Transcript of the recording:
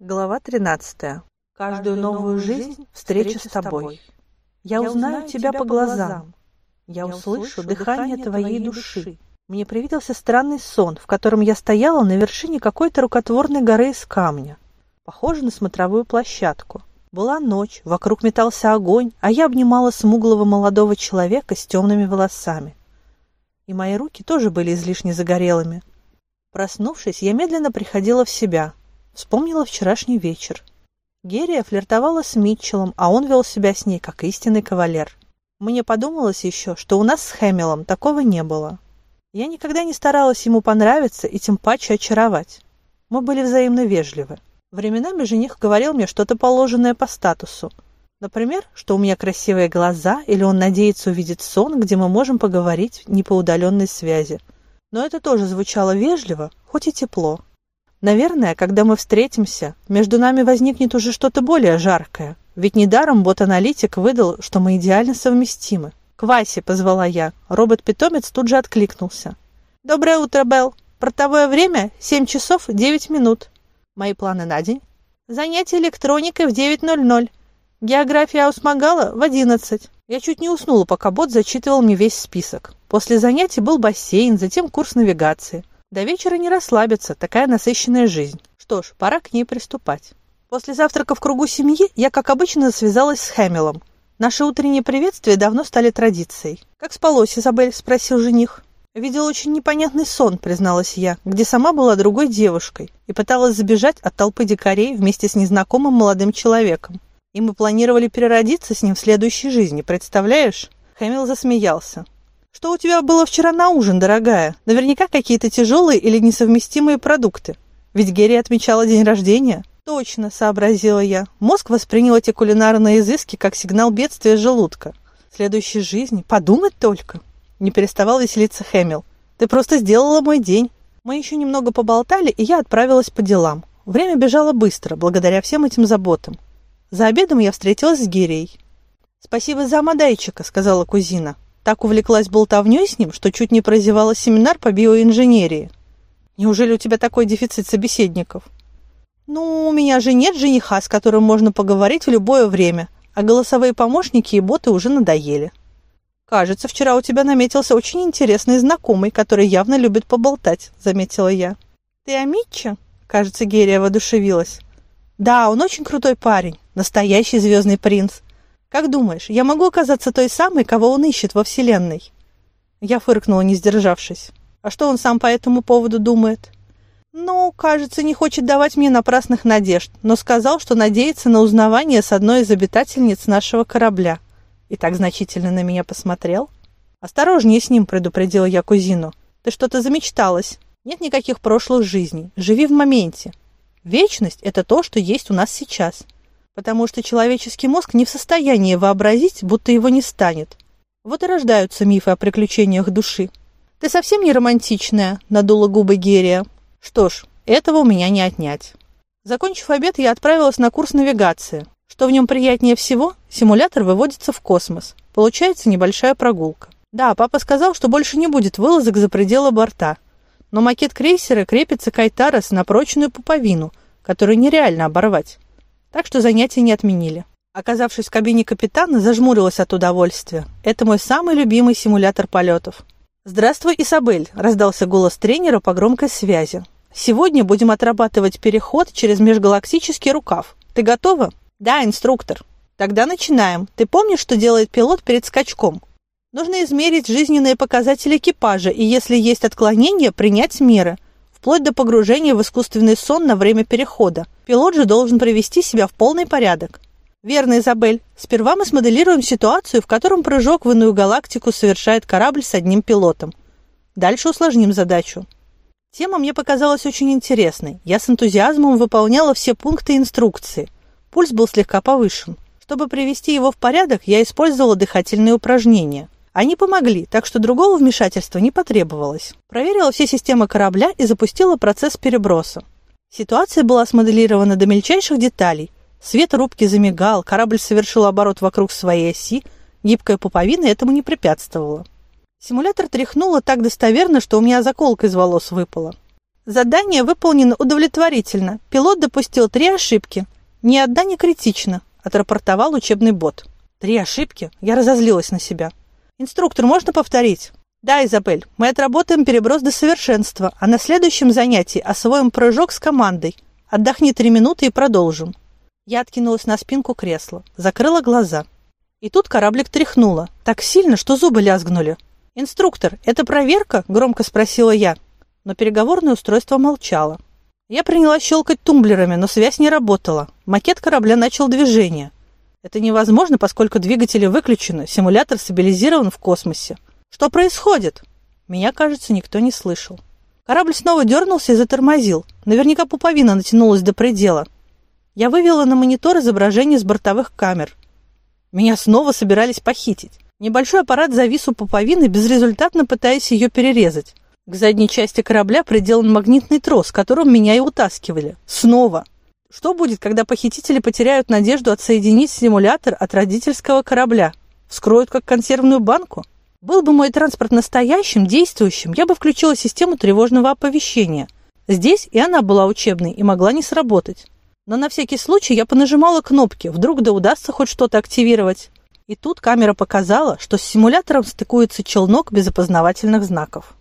Глава 13. Каждую новую жизнь – встреча с тобой. Я узнаю тебя по глазам. Я услышу дыхание твоей души. Мне привиделся странный сон, в котором я стояла на вершине какой-то рукотворной горы из камня, похожей на смотровую площадку. Была ночь, вокруг метался огонь, а я обнимала смуглого молодого человека с темными волосами. И мои руки тоже были излишне загорелыми. Проснувшись, я медленно приходила в себя – Вспомнила вчерашний вечер. Герия флиртовала с Митчеллом, а он вел себя с ней, как истинный кавалер. Мне подумалось еще, что у нас с Хэмиллом такого не было. Я никогда не старалась ему понравиться и тем паче очаровать. Мы были взаимно вежливы. Временами жених говорил мне что-то положенное по статусу. Например, что у меня красивые глаза, или он надеется увидеть сон, где мы можем поговорить не по удаленной связи. Но это тоже звучало вежливо, хоть и тепло. Наверное, когда мы встретимся, между нами возникнет уже что-то более жаркое. Ведь недаром бот-аналитик выдал, что мы идеально совместимы. «К Васе!» – позвала я. Робот-питомец тут же откликнулся. «Доброе утро, Белл. Портовое время – 7 часов 9 минут. Мои планы на день? Занятие электроникой в 9.00. География Аусмагала в 11. Я чуть не уснула, пока бот зачитывал мне весь список. После занятий был бассейн, затем курс навигации. До вечера не расслабиться, такая насыщенная жизнь. Что ж, пора к ней приступать. После завтрака в кругу семьи я, как обычно, связалась с Хэмиллом. Наши утренние приветствия давно стали традицией. «Как спалось, Изабель?» – спросил жених. «Видел очень непонятный сон», – призналась я, где сама была другой девушкой и пыталась забежать от толпы дикарей вместе с незнакомым молодым человеком. И мы планировали переродиться с ним в следующей жизни, представляешь? Хэмилл засмеялся. Что у тебя было вчера на ужин, дорогая? Наверняка какие-то тяжелые или несовместимые продукты. Ведь Герри отмечала день рождения. Точно, сообразила я. Мозг воспринял эти кулинарные изыски как сигнал бедствия желудка. Следующей жизни. Подумать только. Не переставал веселиться Хэмил. Ты просто сделала мой день. Мы еще немного поболтали, и я отправилась по делам. Время бежало быстро, благодаря всем этим заботам. За обедом я встретилась с Гирией. «Спасибо за Амадайчика», — сказала кузина. Так увлеклась болтовней с ним, что чуть не прозевала семинар по биоинженерии. Неужели у тебя такой дефицит собеседников? Ну, у меня же нет жениха, с которым можно поговорить в любое время, а голосовые помощники и боты уже надоели. Кажется, вчера у тебя наметился очень интересный знакомый, который явно любит поболтать, заметила я. Ты о Митче? Кажется, Герия воодушевилась. Да, он очень крутой парень, настоящий звездный принц. Как думаешь, я могу оказаться той самой, кого он ищет во Вселенной?» Я фыркнула, не сдержавшись. «А что он сам по этому поводу думает?» «Ну, кажется, не хочет давать мне напрасных надежд, но сказал, что надеется на узнавание с одной из обитательниц нашего корабля. И так значительно на меня посмотрел». «Осторожнее с ним», — предупредила я кузину. «Ты что-то замечталась. Нет никаких прошлых жизней. Живи в моменте. Вечность — это то, что есть у нас сейчас потому что человеческий мозг не в состоянии вообразить, будто его не станет. Вот и рождаются мифы о приключениях души. «Ты совсем не романтичная», — надула губы Герия. «Что ж, этого у меня не отнять». Закончив обед, я отправилась на курс навигации. Что в нем приятнее всего, симулятор выводится в космос. Получается небольшая прогулка. Да, папа сказал, что больше не будет вылазок за пределы борта. Но макет крейсера крепится к Айтарос на прочную пуповину, которую нереально оборвать так что занятия не отменили. Оказавшись в кабине капитана, зажмурилась от удовольствия. Это мой самый любимый симулятор полетов. «Здравствуй, Исабель!» – раздался голос тренера по громкой связи. «Сегодня будем отрабатывать переход через межгалактический рукав. Ты готова?» «Да, инструктор». «Тогда начинаем. Ты помнишь, что делает пилот перед скачком?» Нужно измерить жизненные показатели экипажа и, если есть отклонения, принять меры – вплоть до погружения в искусственный сон на время перехода. Пилот же должен привести себя в полный порядок. Верно, Изабель. Сперва мы смоделируем ситуацию, в котором прыжок в иную галактику совершает корабль с одним пилотом. Дальше усложним задачу. Тема мне показалась очень интересной. Я с энтузиазмом выполняла все пункты инструкции. Пульс был слегка повышен. Чтобы привести его в порядок, я использовала дыхательные упражнения – они помогли, так что другого вмешательства не потребовалось. Проверила все системы корабля и запустила процесс переброса. Ситуация была смоделирована до мельчайших деталей. Свет рубки замигал, корабль совершил оборот вокруг своей оси, гибкая пуповина этому не препятствовала. Симулятор тряхнуло так достоверно, что у меня заколка из волос выпала. Задание выполнено удовлетворительно. Пилот допустил три ошибки. Ни одна не критична, отрапортовал учебный бот. Три ошибки? Я разозлилась на себя. Инструктор, можно повторить? Да, Изабель, мы отработаем переброс до совершенства, а на следующем занятии освоим прыжок с командой. Отдохни три минуты и продолжим. Я откинулась на спинку кресла, закрыла глаза. И тут кораблик тряхнуло, так сильно, что зубы лязгнули. «Инструктор, это проверка?» – громко спросила я но переговорное устройство молчало. Я принялась щелкать тумблерами, но связь не работала. Макет корабля начал движение. Это невозможно, поскольку двигатели выключены, симулятор стабилизирован в космосе. Что происходит? Меня, кажется, никто не слышал. Корабль снова дернулся и затормозил. Наверняка пуповина натянулась до предела. Я вывела на монитор изображение с бортовых камер. Меня снова собирались похитить. Небольшой аппарат завис у пуповины, безрезультатно пытаясь ее перерезать. К задней части корабля приделан магнитный трос, которым меня и утаскивали. Снова. Что будет, когда похитители потеряют надежду отсоединить симулятор от родительского корабля? Вскроют как консервную банку? Был бы мой транспорт настоящим, действующим, я бы включила систему тревожного оповещения. Здесь и она была учебной и могла не сработать. Но на всякий случай я понажимала кнопки, вдруг да удастся хоть что-то активировать. И тут камера показала, что с симулятором стыкуется челнок без опознавательных знаков.